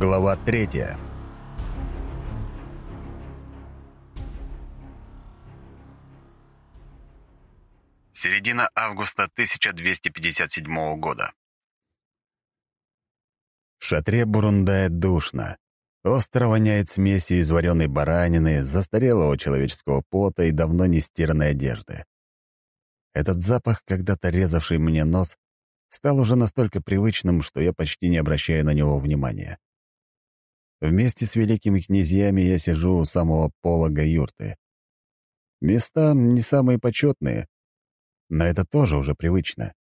Глава третья. Середина августа 1257 года. В шатре Бурундая душно. Остро воняет смесью из вареной баранины, застарелого человеческого пота и давно не стиранной одежды. Этот запах, когда-то резавший мне нос, стал уже настолько привычным, что я почти не обращаю на него внимания. Вместе с великими князьями я сижу у самого полога юрты. Места не самые почетные, но это тоже уже привычно.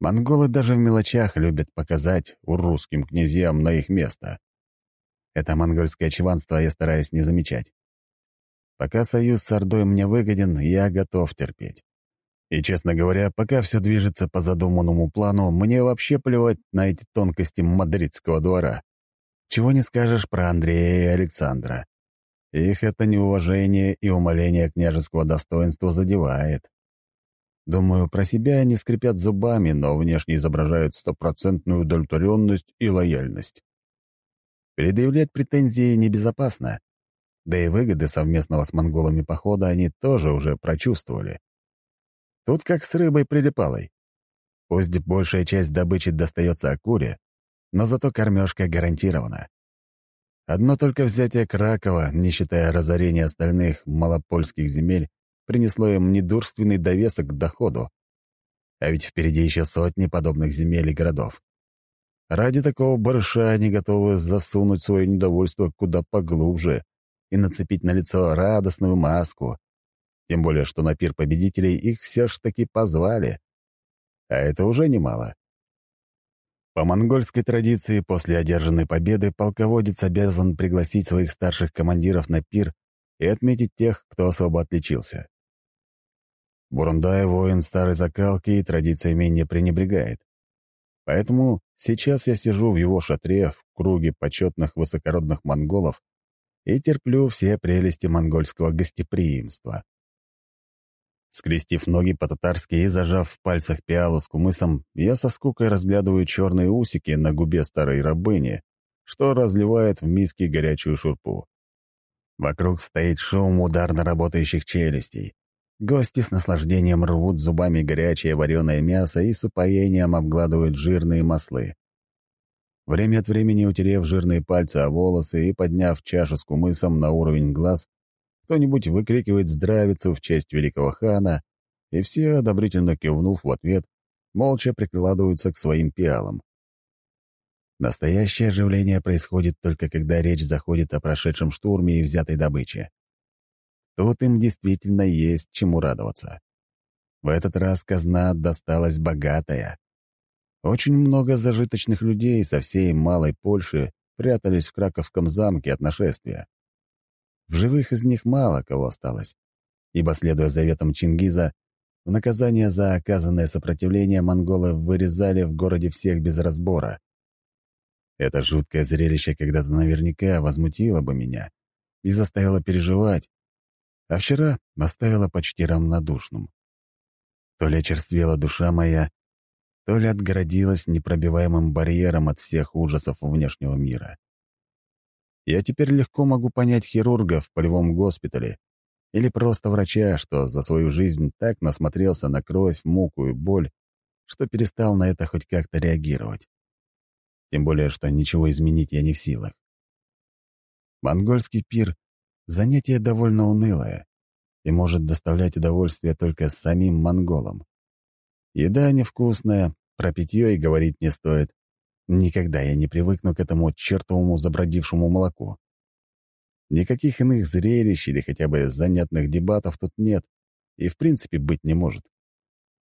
Монголы даже в мелочах любят показать русским князьям на их место. Это монгольское чванство я стараюсь не замечать. Пока союз с Ордой мне выгоден, я готов терпеть. И, честно говоря, пока все движется по задуманному плану, мне вообще плевать на эти тонкости мадридского двора. Чего не скажешь про Андрея и Александра. Их это неуважение и умаление княжеского достоинства задевает. Думаю, про себя они скрипят зубами, но внешне изображают стопроцентную удовлетворенность и лояльность. Предъявлять претензии небезопасно. Да и выгоды совместного с монголами похода они тоже уже прочувствовали. Тут как с рыбой-прилипалой. Пусть большая часть добычи достается Акуре, но зато кормежка гарантирована. Одно только взятие Кракова, не считая разорения остальных малопольских земель, принесло им недурственный довесок к доходу. А ведь впереди еще сотни подобных земель и городов. Ради такого барыша они готовы засунуть свое недовольство куда поглубже и нацепить на лицо радостную маску. Тем более, что на пир победителей их все ж таки позвали. А это уже немало. По монгольской традиции, после одержанной победы полководец обязан пригласить своих старших командиров на пир и отметить тех, кто особо отличился. Бурундай — воин старой закалки и традициями не пренебрегает. Поэтому сейчас я сижу в его шатре в круге почетных высокородных монголов и терплю все прелести монгольского гостеприимства. Скрестив ноги по-татарски и зажав в пальцах пиалу с кумысом, я со скукой разглядываю черные усики на губе старой рабыни, что разливает в миске горячую шурпу. Вокруг стоит шум ударно работающих челюстей. Гости с наслаждением рвут зубами горячее вареное мясо и с упоением обгладывают жирные маслы. Время от времени утерев жирные пальцы о волосы и подняв чашу с кумысом на уровень глаз, кто-нибудь выкрикивает здравицу в честь великого хана, и все, одобрительно кивнув в ответ, молча прикладываются к своим пиалам. Настоящее оживление происходит только когда речь заходит о прошедшем штурме и взятой добыче. Тут им действительно есть чему радоваться. В этот раз казна досталась богатая. Очень много зажиточных людей со всей малой Польши прятались в Краковском замке от нашествия. В живых из них мало кого осталось, ибо, следуя заветам Чингиза, в наказание за оказанное сопротивление монголы вырезали в городе всех без разбора. Это жуткое зрелище когда-то наверняка возмутило бы меня и заставило переживать, а вчера оставила почти равнодушным. То ли очерствела душа моя, то ли отгородилась непробиваемым барьером от всех ужасов внешнего мира. Я теперь легко могу понять хирурга в полевом госпитале или просто врача, что за свою жизнь так насмотрелся на кровь, муку и боль, что перестал на это хоть как-то реагировать. Тем более, что ничего изменить я не в силах. Монгольский пир Занятие довольно унылое и может доставлять удовольствие только самим монголам. Еда невкусная, про питье и говорить не стоит. Никогда я не привыкну к этому чертовому забродившему молоку. Никаких иных зрелищ или хотя бы занятных дебатов тут нет и в принципе быть не может.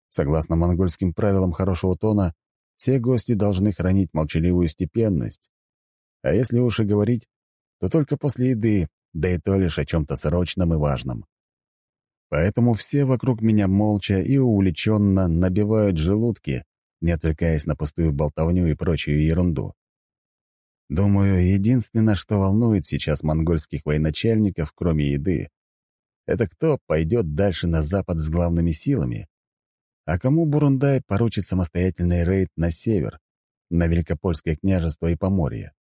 Согласно монгольским правилам хорошего тона, все гости должны хранить молчаливую степенность. А если уж и говорить, то только после еды, да и то лишь о чем-то срочном и важном. Поэтому все вокруг меня молча и увлеченно набивают желудки, не отвлекаясь на пустую болтовню и прочую ерунду. Думаю, единственное, что волнует сейчас монгольских военачальников, кроме еды, это кто пойдет дальше на запад с главными силами, а кому Бурундай поручит самостоятельный рейд на север, на Великопольское княжество и Поморье.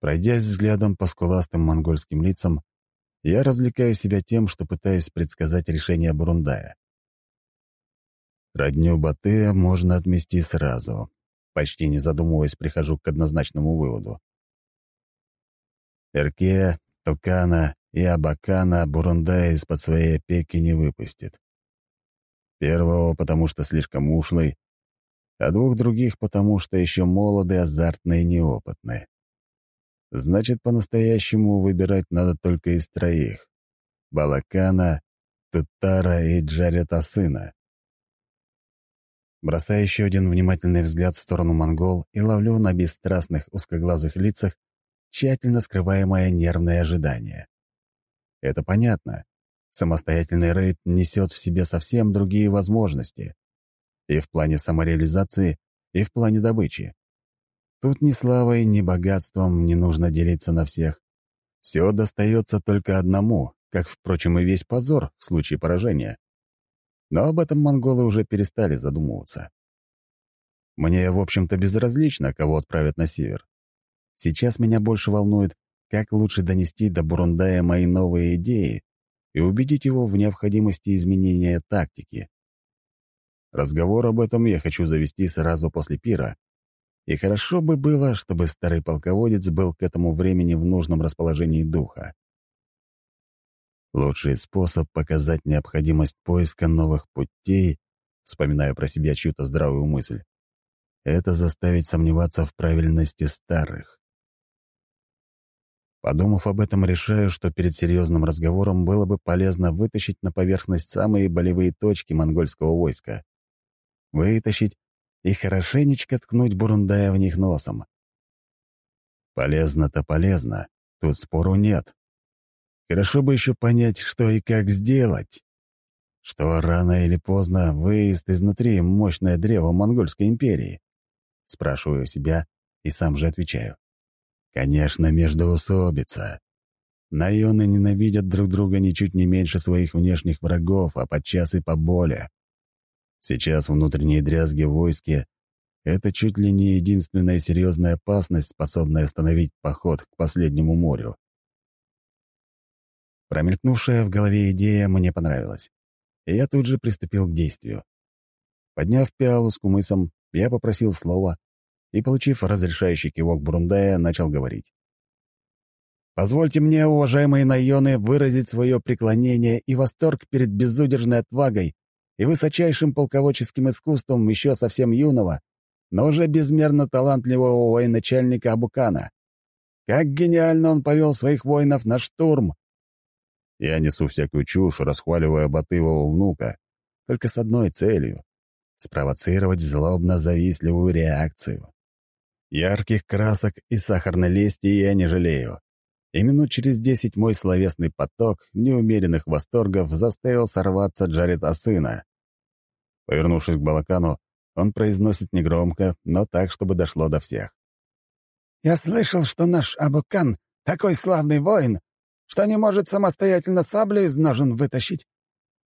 Пройдясь взглядом по скуластым монгольским лицам, я развлекаю себя тем, что пытаюсь предсказать решение Бурундая. Родню Батыя можно отмести сразу. Почти не задумываясь, прихожу к однозначному выводу. Эрке, Тукана и Абакана Бурундая из-под своей опеки не выпустит. Первого, потому что слишком ушлый, а двух других, потому что еще молоды, азартные и неопытные. Значит, по-настоящему выбирать надо только из троих — Балакана, Тутара и Джарета сына. Бросаю еще один внимательный взгляд в сторону монгол и ловлю на бесстрастных узкоглазых лицах тщательно скрываемое нервное ожидание. Это понятно. Самостоятельный рейд несет в себе совсем другие возможности. И в плане самореализации, и в плане добычи. Тут ни славой, ни богатством не нужно делиться на всех. Все достается только одному, как, впрочем, и весь позор в случае поражения. Но об этом монголы уже перестали задумываться. Мне, в общем-то, безразлично, кого отправят на север. Сейчас меня больше волнует, как лучше донести до Бурундая мои новые идеи и убедить его в необходимости изменения тактики. Разговор об этом я хочу завести сразу после пира, и хорошо бы было, чтобы старый полководец был к этому времени в нужном расположении духа. Лучший способ показать необходимость поиска новых путей, вспоминая про себя чью-то здравую мысль, это заставить сомневаться в правильности старых. Подумав об этом, решаю, что перед серьезным разговором было бы полезно вытащить на поверхность самые болевые точки монгольского войска. Вытащить и хорошенечко ткнуть Бурундая в них носом. Полезно-то полезно, тут спору нет. Хорошо бы еще понять, что и как сделать. Что рано или поздно выезд изнутри мощное древо Монгольской империи. Спрашиваю себя и сам же отвечаю. Конечно, междоусобица. Наёны ненавидят друг друга ничуть не меньше своих внешних врагов, а подчас и поболее. Сейчас внутренние дрязги в войске — это чуть ли не единственная серьезная опасность, способная остановить поход к последнему морю. Промелькнувшая в голове идея мне понравилась, и я тут же приступил к действию. Подняв пиалу с кумысом, я попросил слова и, получив разрешающий кивок Брундая, начал говорить. «Позвольте мне, уважаемые наёны, выразить свое преклонение и восторг перед безудержной отвагой и высочайшим полководческим искусством еще совсем юного, но уже безмерно талантливого военачальника Абукана. Как гениально он повел своих воинов на штурм!» Я несу всякую чушь, расхваливая Батыевого внука, только с одной целью — спровоцировать злобно-завистливую реакцию. Ярких красок и сахарной лести я не жалею. И минут через десять мой словесный поток неумеренных восторгов заставил сорваться Джаред Асына. Повернувшись к Балакану, он произносит негромко, но так, чтобы дошло до всех. «Я слышал, что наш Абукан такой славный воин, что не может самостоятельно саблю из ножен вытащить».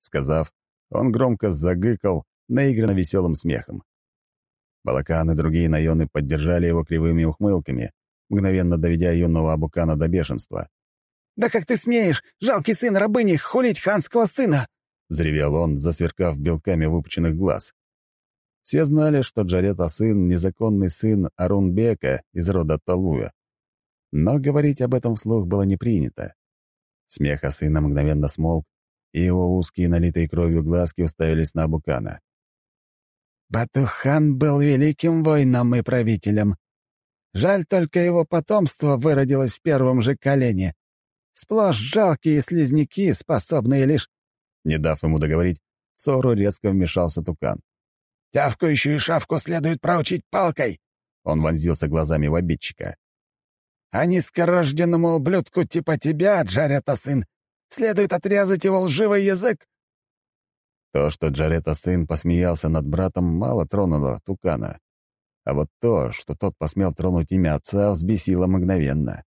Сказав, он громко загыкал, наигранно веселым смехом. Балакан и другие наёны поддержали его кривыми ухмылками, мгновенно доведя юного Абукана до бешенства. «Да как ты смеешь, жалкий сын рабыни, хулить ханского сына!» — взревел он, засверкав белками выпученных глаз. Все знали, что Джарет сын — незаконный сын Арунбека из рода Талуя. Но говорить об этом вслух было не принято. Смех сына мгновенно смолк, и его узкие, налитые кровью глазки уставились на Абукана. Батухан был великим воином и правителем. Жаль, только его потомство выродилось в первом же колене. Сплошь жалкие слизняки, способные лишь...» Не дав ему договорить, Сору резко вмешался Тукан. «Тявкающую шавку следует проучить палкой!» Он вонзился глазами в обидчика. «А низкорожденному ублюдку типа тебя, Джарета сын, следует отрезать его лживый язык то, что Джарета сын посмеялся над братом, мало тронуло Тукана. А вот то, что тот посмел тронуть имя отца, взбесило мгновенно.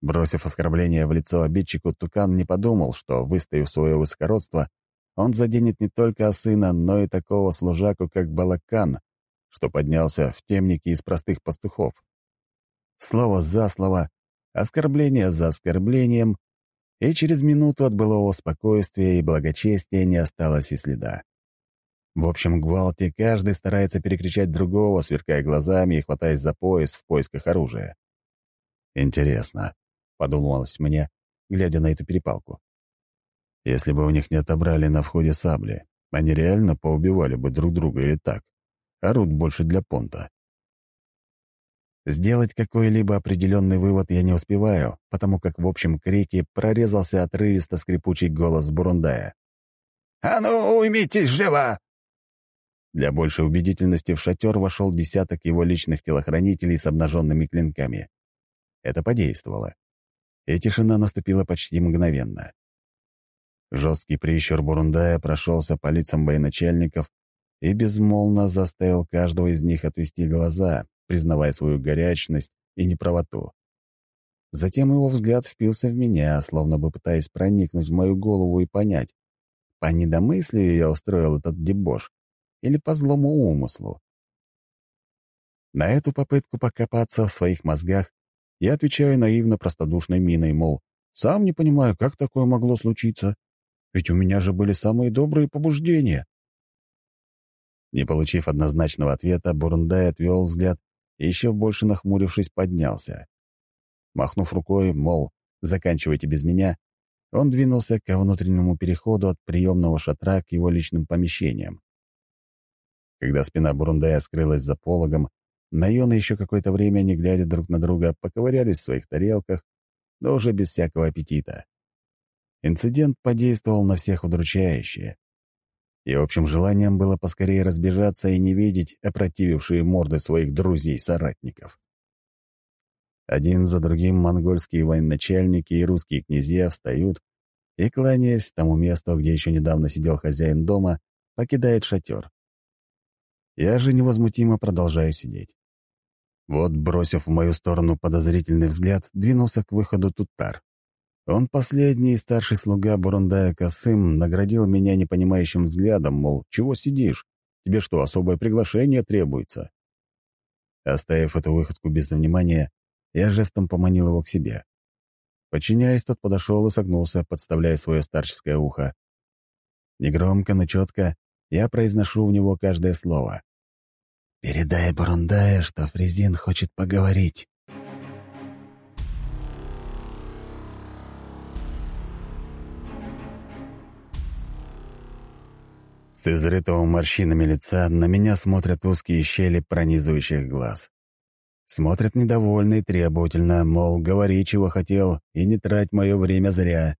Бросив оскорбление в лицо обидчику, Тукан не подумал, что, выставив свое высокородство, он заденет не только сына, но и такого служаку, как Балакан, что поднялся в темнике из простых пастухов. Слово за слово, Оскорбление за оскорблением, и через минуту от былого спокойствия и благочестия не осталось и следа. В общем гвалте каждый старается перекричать другого, сверкая глазами и хватаясь за пояс в поисках оружия. «Интересно», — подумалось мне, глядя на эту перепалку. «Если бы у них не отобрали на входе сабли, они реально поубивали бы друг друга или так. Орут больше для понта». Сделать какой-либо определенный вывод я не успеваю, потому как в общем крике прорезался отрывисто скрипучий голос Бурундая. «А ну, уймитесь живо!» Для большей убедительности в шатер вошел десяток его личных телохранителей с обнаженными клинками. Это подействовало. И тишина наступила почти мгновенно. Жесткий прищур Бурундая прошелся по лицам военачальников и безмолвно заставил каждого из них отвести глаза, признавая свою горячность и неправоту. Затем его взгляд впился в меня, словно бы пытаясь проникнуть в мою голову и понять, по недомыслию я устроил этот дебош или по злому умыслу. На эту попытку покопаться в своих мозгах я отвечаю наивно-простодушной миной, мол, сам не понимаю, как такое могло случиться, ведь у меня же были самые добрые побуждения. Не получив однозначного ответа, Бурундай отвел взгляд и еще больше нахмурившись поднялся. Махнув рукой, мол, заканчивайте без меня, он двинулся к внутреннему переходу от приемного шатра к его личным помещениям. Когда спина Бурундая скрылась за пологом, Найоны еще какое-то время, не глядя друг на друга, поковырялись в своих тарелках, но уже без всякого аппетита. Инцидент подействовал на всех удручающе. И общим желанием было поскорее разбежаться и не видеть опротивившие морды своих друзей-соратников. Один за другим монгольские военачальники и русские князья встают и, кланяясь тому месту, где еще недавно сидел хозяин дома, покидает шатер. Я же невозмутимо продолжаю сидеть. Вот, бросив в мою сторону подозрительный взгляд, двинулся к выходу Туттар. Он последний старший слуга Бурундая Касым наградил меня непонимающим взглядом, мол, чего сидишь? Тебе что, особое приглашение требуется? Оставив эту выходку без внимания, я жестом поманил его к себе. Подчиняясь, тот подошел и согнулся, подставляя свое старческое ухо. Негромко, но четко я произношу в него каждое слово. «Передай Бурундая, что Фрезин хочет поговорить». С изрытого морщинами лица на меня смотрят узкие щели пронизывающих глаз. Смотрят недовольно и требовательно, мол, говори, чего хотел, и не трать мое время зря.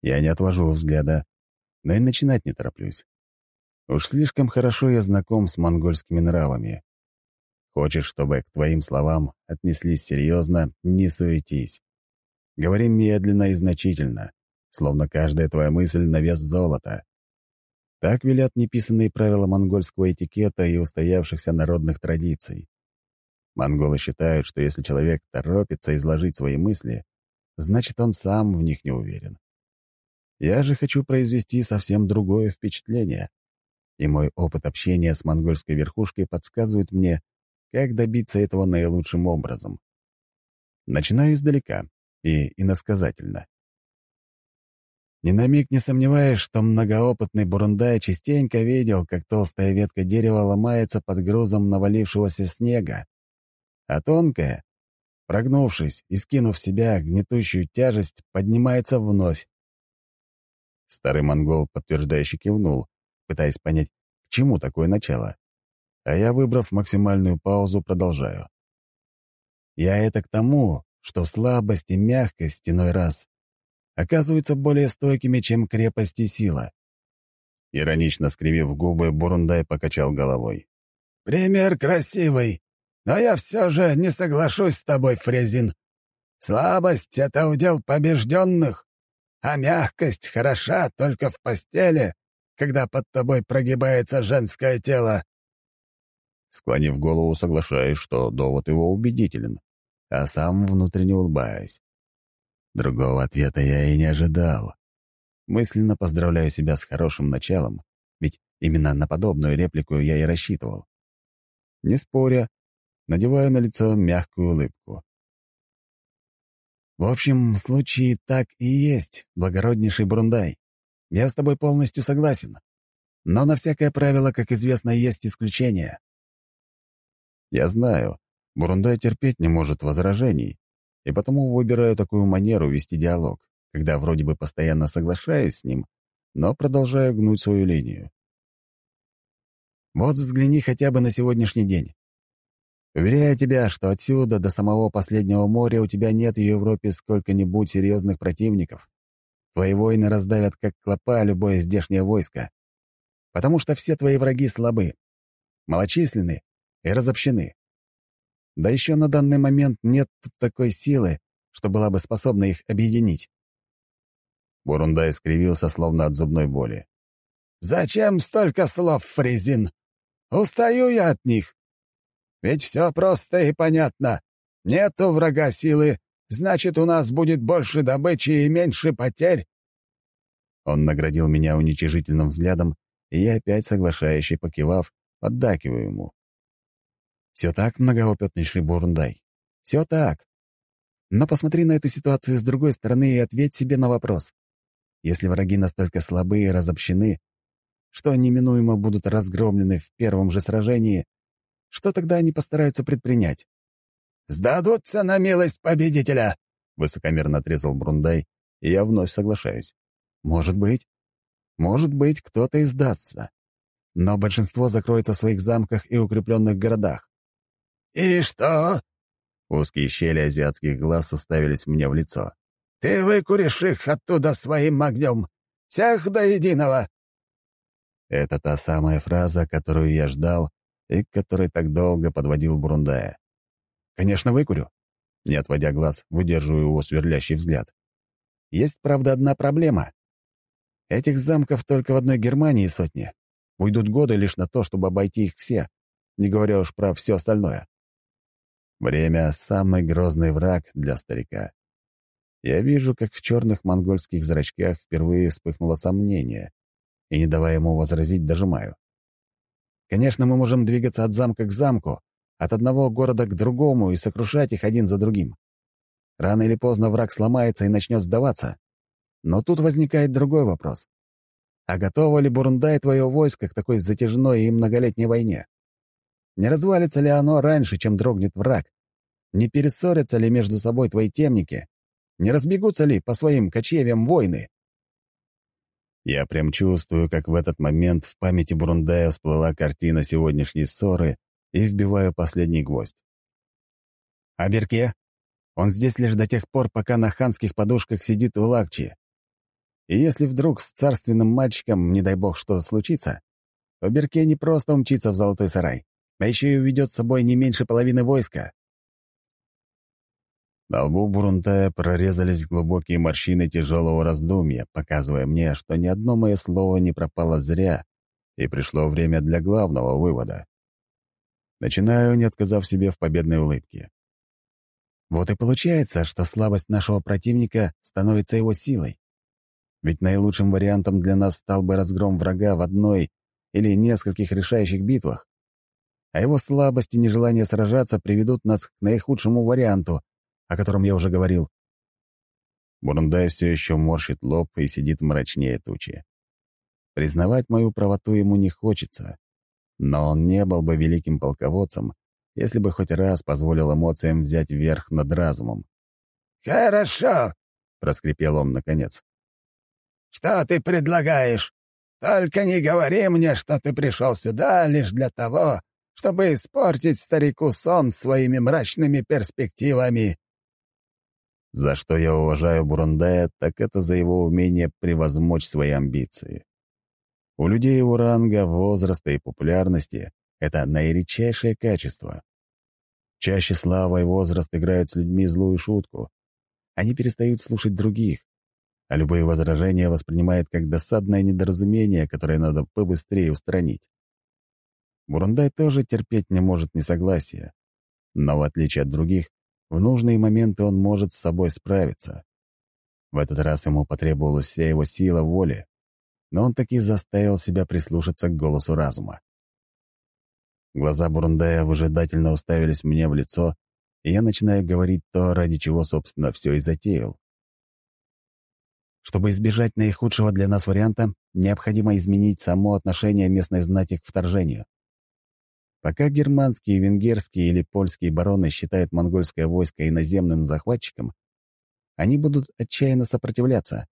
Я не отвожу взгляда, но и начинать не тороплюсь. Уж слишком хорошо я знаком с монгольскими нравами. Хочешь, чтобы к твоим словам отнеслись серьезно, не суетись. Говори медленно и значительно, словно каждая твоя мысль на вес золота. Так велят неписанные правила монгольского этикета и устоявшихся народных традиций. Монголы считают, что если человек торопится изложить свои мысли, значит, он сам в них не уверен. Я же хочу произвести совсем другое впечатление, и мой опыт общения с монгольской верхушкой подсказывает мне, как добиться этого наилучшим образом. Начинаю издалека и иносказательно. Ни на миг не сомневаюсь, что многоопытный Бурундай частенько видел, как толстая ветка дерева ломается под грузом навалившегося снега, а тонкая, прогнувшись и скинув в себя гнетущую тяжесть, поднимается вновь. Старый монгол подтверждающе кивнул, пытаясь понять, к чему такое начало. А я, выбрав максимальную паузу, продолжаю. Я это к тому, что слабость и мягкость иной раз оказываются более стойкими, чем крепость и сила. Иронично скривив губы, Бурундай покачал головой. «Пример красивый, но я все же не соглашусь с тобой, Фрезин. Слабость — это удел побежденных, а мягкость хороша только в постели, когда под тобой прогибается женское тело». Склонив голову, соглашаюсь, что довод его убедителен, а сам внутренне улыбаюсь. Другого ответа я и не ожидал. Мысленно поздравляю себя с хорошим началом, ведь именно на подобную реплику я и рассчитывал. Не споря, надеваю на лицо мягкую улыбку. В общем, случай так и есть, благороднейший Бурундай. Я с тобой полностью согласен. Но на всякое правило, как известно, есть исключения. Я знаю, Бурундай терпеть не может возражений, и потому выбираю такую манеру вести диалог, когда вроде бы постоянно соглашаюсь с ним, но продолжаю гнуть свою линию. Вот взгляни хотя бы на сегодняшний день. Уверяю тебя, что отсюда до самого последнего моря у тебя нет в Европе сколько-нибудь серьезных противников. Твои воины раздавят, как клопа, любое здешнее войско. Потому что все твои враги слабы, малочисленны и разобщены. Да еще на данный момент нет такой силы, что была бы способна их объединить. Бурундай скривился, словно от зубной боли. «Зачем столько слов, Фризин? Устаю я от них. Ведь все просто и понятно. Нету врага силы, значит, у нас будет больше добычи и меньше потерь». Он наградил меня уничижительным взглядом, и я опять соглашающе покивав, поддакиваю ему. «Все так, многоопытнейший Бурундай. Все так. Но посмотри на эту ситуацию с другой стороны и ответь себе на вопрос. Если враги настолько слабы и разобщены, что неминуемо будут разгромлены в первом же сражении, что тогда они постараются предпринять? «Сдадутся на милость победителя!» — высокомерно отрезал Брундай, и я вновь соглашаюсь. «Может быть. Может быть, кто-то и сдастся. Но большинство закроется в своих замках и укрепленных городах». «И что?» Узкие щели азиатских глаз уставились мне в лицо. «Ты выкуришь их оттуда своим огнем! Всех до единого!» Это та самая фраза, которую я ждал и к которой так долго подводил Бурундая. «Конечно, выкурю». Не отводя глаз, выдерживаю его сверлящий взгляд. Есть, правда, одна проблема. Этих замков только в одной Германии сотни. Уйдут годы лишь на то, чтобы обойти их все, не говоря уж про все остальное. Время — самый грозный враг для старика. Я вижу, как в черных монгольских зрачках впервые вспыхнуло сомнение, и, не давая ему возразить, дожимаю. Конечно, мы можем двигаться от замка к замку, от одного города к другому и сокрушать их один за другим. Рано или поздно враг сломается и начнет сдаваться. Но тут возникает другой вопрос. А готово ли Бурундай твое войско к такой затяжной и многолетней войне? Не развалится ли оно раньше, чем дрогнет враг? Не перессорятся ли между собой твои темники? Не разбегутся ли по своим кочевьям войны? Я прям чувствую, как в этот момент в памяти Бурундая всплыла картина сегодняшней ссоры и вбиваю последний гвоздь. А Берке? Он здесь лишь до тех пор, пока на ханских подушках сидит у Лакчи. И если вдруг с царственным мальчиком, не дай бог, что случится, то Берке не просто умчится в золотой сарай, а еще и уведет с собой не меньше половины войска. На лбу Бурунтая прорезались глубокие морщины тяжелого раздумья, показывая мне, что ни одно мое слово не пропало зря, и пришло время для главного вывода. Начинаю, не отказав себе в победной улыбке. Вот и получается, что слабость нашего противника становится его силой. Ведь наилучшим вариантом для нас стал бы разгром врага в одной или нескольких решающих битвах. А его слабость и нежелание сражаться приведут нас к наихудшему варианту, о котором я уже говорил. Бурундай все еще морщит лоб и сидит мрачнее тучи. Признавать мою правоту ему не хочется, но он не был бы великим полководцем, если бы хоть раз позволил эмоциям взять верх над разумом. «Хорошо», — проскрипел он наконец. «Что ты предлагаешь? Только не говори мне, что ты пришел сюда лишь для того, чтобы испортить старику сон своими мрачными перспективами. За что я уважаю Бурундая, так это за его умение превозмочь свои амбиции. У людей его ранга, возраста и популярности — это наиредчайшее качество. Чаще слава и возраст играют с людьми злую шутку. Они перестают слушать других, а любые возражения воспринимают как досадное недоразумение, которое надо побыстрее устранить. Бурундай тоже терпеть не может несогласия, но, в отличие от других, в нужные моменты он может с собой справиться. В этот раз ему потребовалась вся его сила воли, но он таки заставил себя прислушаться к голосу разума. Глаза Бурундая выжидательно уставились мне в лицо, и я начинаю говорить то, ради чего, собственно, все и затеял. Чтобы избежать наихудшего для нас варианта, необходимо изменить само отношение местной знати к вторжению. Пока германские, венгерские или польские бароны считают монгольское войско иноземным захватчиком, они будут отчаянно сопротивляться.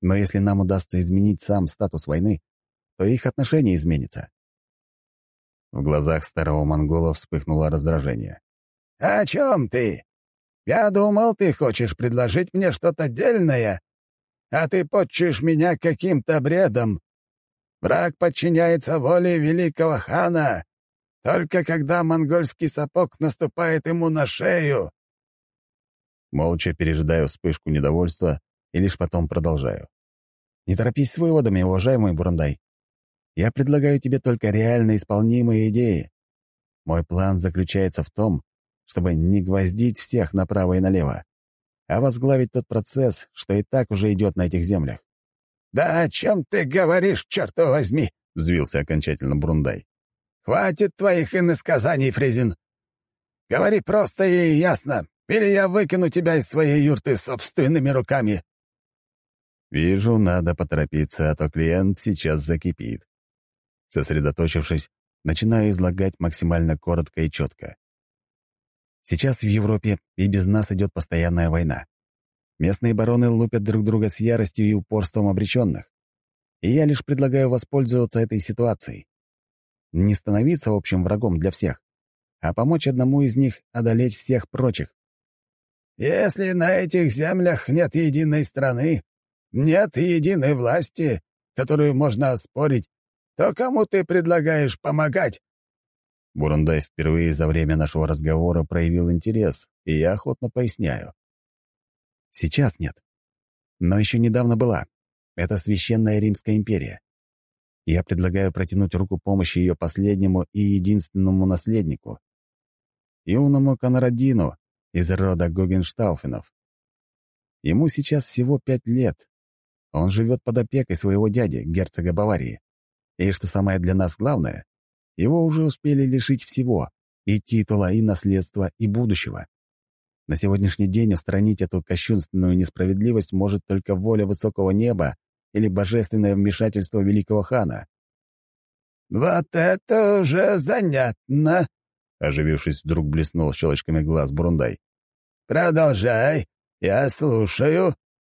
Но если нам удастся изменить сам статус войны, то их отношение изменится. В глазах старого монгола вспыхнуло раздражение. «О чем ты? Я думал, ты хочешь предложить мне что-то отдельное, а ты подчишь меня каким-то бредом. Враг подчиняется воле великого хана, только когда монгольский сапог наступает ему на шею». Молча пережидаю вспышку недовольства и лишь потом продолжаю. «Не торопись с выводами, уважаемый Бурандай. Я предлагаю тебе только реально исполнимые идеи. Мой план заключается в том, чтобы не гвоздить всех направо и налево, а возглавить тот процесс, что и так уже идет на этих землях. «Да о чем ты говоришь, черт возьми?» — взвился окончательно Брундай. «Хватит твоих иносказаний, Фрезин. Говори просто и ясно, или я выкину тебя из своей юрты собственными руками». Вижу, надо поторопиться, а то клиент сейчас закипит. Сосредоточившись, начинаю излагать максимально коротко и четко. Сейчас в Европе и без нас идет постоянная война. Местные бароны лупят друг друга с яростью и упорством обреченных. И я лишь предлагаю воспользоваться этой ситуацией. Не становиться общим врагом для всех, а помочь одному из них одолеть всех прочих. «Если на этих землях нет единой страны, нет единой власти, которую можно оспорить, то кому ты предлагаешь помогать?» Бурундай впервые за время нашего разговора проявил интерес, и я охотно поясняю. Сейчас нет. Но еще недавно была. Это Священная Римская империя. Я предлагаю протянуть руку помощи ее последнему и единственному наследнику, юному Конрадину из рода Гогенштауфенов. Ему сейчас всего пять лет. Он живет под опекой своего дяди, герцога Баварии. И что самое для нас главное, его уже успели лишить всего — и титула, и наследства, и будущего. На сегодняшний день устранить эту кощунственную несправедливость может только воля высокого неба или божественное вмешательство великого хана. «Вот это уже занятно!» — оживившись, вдруг блеснул щелочками глаз Брундай. «Продолжай, я слушаю».